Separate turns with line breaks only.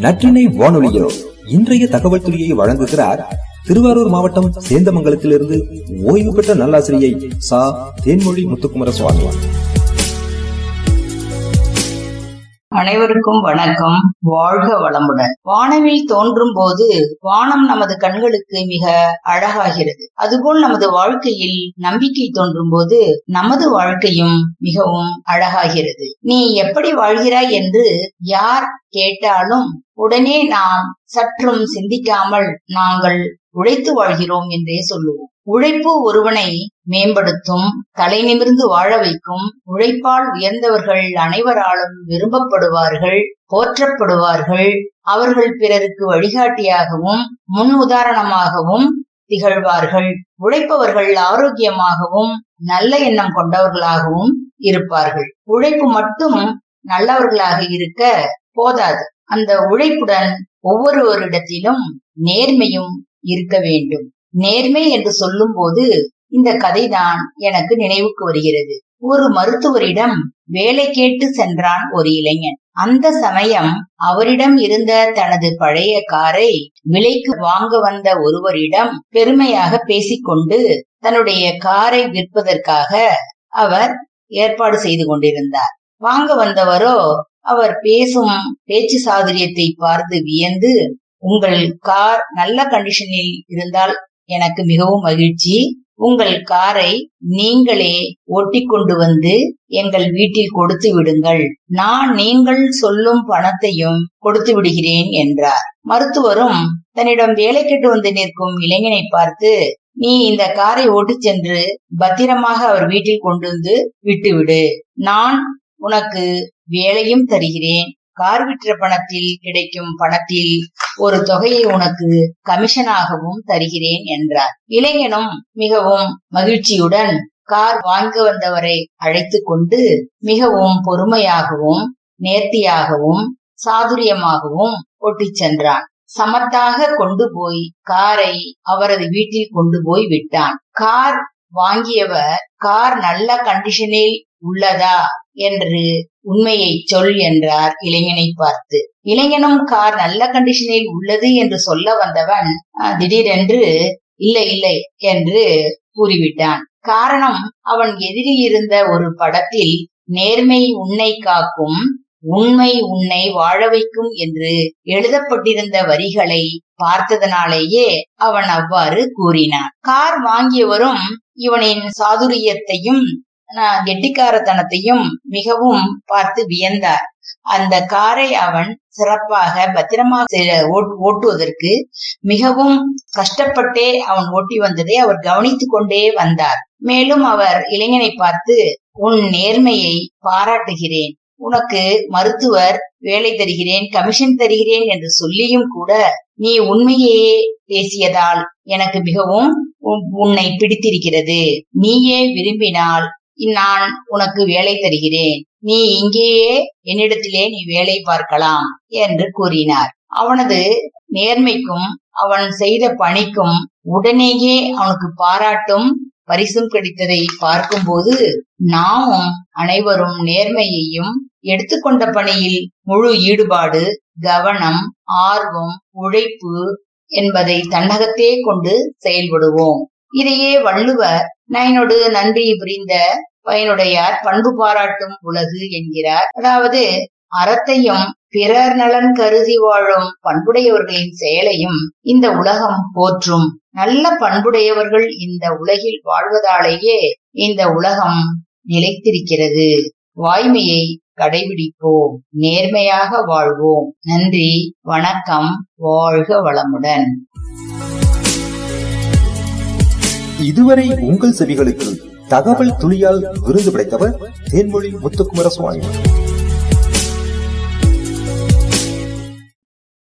நற்றினை வானொலியோ இன்றைய தகவல் துறையை வழங்குகிறார் திருவாரூர் மாவட்டம் சேந்தமங்கலத்திலிருந்து ஓய்வு பெற்ற நல்லாசிரியை சா. தேன்மொழி முத்துக்குமர சுவாமி
அனைவருக்கும் வணக்கம். வாழ்க வளமுடன். வானவில் தோன்றும் போது வானம் நமது கண்களுக்கு மிக அழகாகிறது. அதுபோல் நமது வாழ்க்கையில் நம்பிக்கை தோன்றும் போது நமது வாழ்க்கையும் மிகவும் அழகாகிறது. நீ எப்படி வாழ்கிறாய் என்று யார் கேட்டாலும் உடனே நாம் சற்றும் சிந்திக்காமல் நாங்கள் உழைத்து வாழ்கிறோம் என்றே சொல்லுவோம். உழைப்பு ஒருவனை மேம்படுத்தும் தலை நிமிர்ந்து வாழ வைக்கும் உழைப்பால் உயர்ந்தவர்கள் அனைவராலும் விரும்பப்படுவார்கள் போற்றப்படுவார்கள் அவர்கள் பிறருக்கு வழிகாட்டியாகவும் முன் உதாரணமாகவும் திகழ்வார்கள். உழைப்பவர்கள் ஆரோக்கியமாகவும் நல்ல எண்ணம் கொண்டவர்களாகவும் இருப்பார்கள். உழைப்பு மட்டும் நல்லவர்களாக இருக்க போதாது. அந்த உழைப்புடன் ஒவ்வொருவரிடத்திலும் நேர்மையும் இருக்க வேண்டும். நேர்மை என்று சொல்லும் போது இந்த கதைதான் எனக்கு நினைவுக்கு வருகிறது. ஒரு மருத்துவரிடம் வேலை கேட்டு சென்றான் ஒரு இளைஞன். அந்த சமயம் அவரிடம் இருந்த தனது பழைய காரை விலைக்கு வாங்க வந்த ஒருவரிடம் பெருமையாக பேசிக்கொண்டு தன்னுடைய காரை விற்பதற்காக அவர் ஏற்பாடு செய்து கொண்டிருந்தார். வாங்க வந்தவரோ அவர் பேசும் பேச்சு சாதுரியத்தை பார்த்து வியந்து உங்கள் கார் நல்ல கண்டிஷனில் இருந்தால் எனக்கு மிகவும் மகிழ்ச்சி. உங்கள் காரை நீங்களே ஒட்டி கொண்டு வந்து எங்கள் வீட்டில் கொடுத்து விடுங்கள். நான் நீங்கள் சொல்லும் பணத்தையும் கொடுத்து விடுகிறேன் என்றார். மருத்துவரும் தன்னிடம் வேலை கெட்டு வந்து நிற்கும் இளைஞனை பார்த்து நீ இந்த காரை ஓட்டு சென்று பத்திரமாக அவர் வீட்டில் கொண்டு வந்து விட்டுவிடு. நான் உனக்கு வேலையும் தருகிறேன். கார் விற்ற பணத்தில் கிடைக்கும் பணத்தில் ஒரு தொகையை உனக்கு கமிஷனாகவும் தருகிறேன் என்றார். இளைஞனும் மிகவும் மகிழ்ச்சியுடன் கார் வாங்க வந்தவரை அழைத்து கொண்டு மிகவும் பொறுமையாகவும் நேர்த்தியாகவும் சாதுரியமாகவும் ஒட்டி சென்றான். சமத்தாக கொண்டு போய் காரை அவரது வீட்டில் கொண்டு போய் விட்டான். கார் வாங்கியவர் கார் நல்ல கண்டிஷனில் உள்ளதா என்று உண்மையை சொல் என்றார் இளைஞனை பார்த்து. இளைஞனும் கார் நல்ல கண்டிஷனில் உள்ளது என்று சொல்ல வந்தவன் திடீரென்று இல்லை இல்லை என்று கூறிவிட்டான். காரணம் அவன் எதிரில் இருந்த ஒரு படத்தில் நேர்மை உன்னை காக்கும் உண்மை உன்னை வாழ வைக்கும் என்று எழுதப்பட்டிருந்த வரிகளை பார்த்ததனாலேயே அவன் அவ்வாறு கூறினான். கார் வாங்கியவரும் இவனின் சாதுரியத்தையும் கெட்டிக்காரத்தனத்தையும் மிகவும் பார்த்து வியந்தார். அந்த காரை அவன் சிறப்பாக பத்திரமாக ஓட்டுவதற்கு மிகவும் கஷ்டப்பட்டே அவன் ஓட்டி வந்ததை அவர் கவனித்துக் கொண்டே வந்தார். மேலும் அவர் இளைஞனை பார்த்து உன் நேர்மையை பாராட்டுகிறேன். உனக்கு மருத்துவர் வேலை தருகிறேன் கமிஷன் தருகிறேன் என்று சொல்லியும் கூட நீ உண்மையையே பேசியதால் எனக்கு மிகவும் உன்னை பிடித்திருக்கிறது. நீயே விரும்பினால் நான் உனக்கு வேலை தருகிறேன். நீ இங்கேயே என்னிடத்திலே நீ வேலை பார்க்கலாம் என்று கூறினார். அவனது நேர்மைக்கும் அவன் செய்த பணிக்கும் உடனேயே அவனுக்கு பாராட்டும் பரிசும் கிடைத்ததை பார்க்கும்போது நாமும் அனைவரும் நேர்மையையும் எடுத்துக்கொண்ட பணியில் முழு ஈடுபாடு கவனம் ஆர்வம் உழைப்பு என்பதை தன்னகத்தே கொண்டு செயல்படுவோம். இதையே வள்ளுவர் நயனோடு நன்றி புரிந்த பயனுடையார் பண்பு பாராட்டும் உலகு என்கிறார். அதாவது அறத்தையும் பிறர் நலன் கருதி வாழும் பண்புடையவர்களின் செயலையும் இந்த உலகம் போற்றும். நல்ல பண்புடையவர்கள் இந்த உலகில் வாழ்வதாலேயே இந்த உலகம் நிலைத்திருக்கிறது. வாய்மையை கடைபிடிப்போம். நேர்மையாக வாழ்வோம். நன்றி வணக்கம் வாழ்க வளமுடன்.
இதுவரை உங்கள் செவிகளுக்கு தகவல் துளியால் விருது படைத்தவர் தேன்மொழி முத்துக்குமர சுவாமி